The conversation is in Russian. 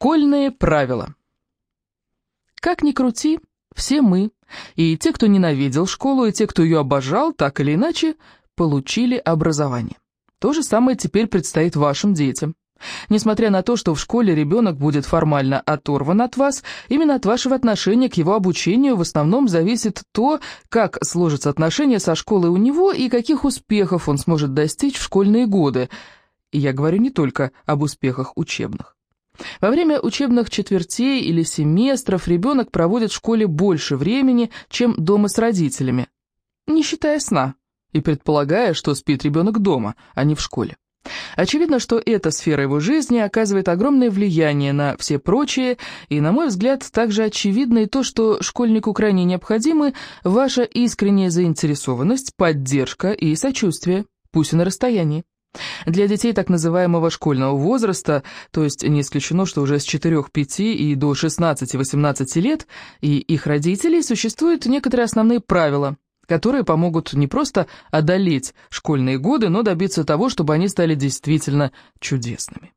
Школьные правила. Как ни крути, все мы, и те, кто ненавидел школу, и те, кто ее обожал, так или иначе, получили образование. То же самое теперь предстоит вашим детям. Несмотря на то, что в школе ребенок будет формально оторван от вас, именно от вашего отношения к его обучению в основном зависит то, как сложатся отношения со школой у него и каких успехов он сможет достичь в школьные годы. И я говорю не только об успехах учебных. Во время учебных четвертей или семестров ребенок проводит в школе больше времени, чем дома с родителями, не считая сна, и предполагая, что спит ребенок дома, а не в школе. Очевидно, что эта сфера его жизни оказывает огромное влияние на все прочие, и, на мой взгляд, также очевидно и то, что школьнику крайне необходимы ваша искренняя заинтересованность, поддержка и сочувствие, пусть и на расстоянии. Для детей так называемого школьного возраста, то есть не исключено, что уже с 4-5 и до 16-18 лет, и их родителей, существуют некоторые основные правила, которые помогут не просто одолеть школьные годы, но добиться того, чтобы они стали действительно чудесными.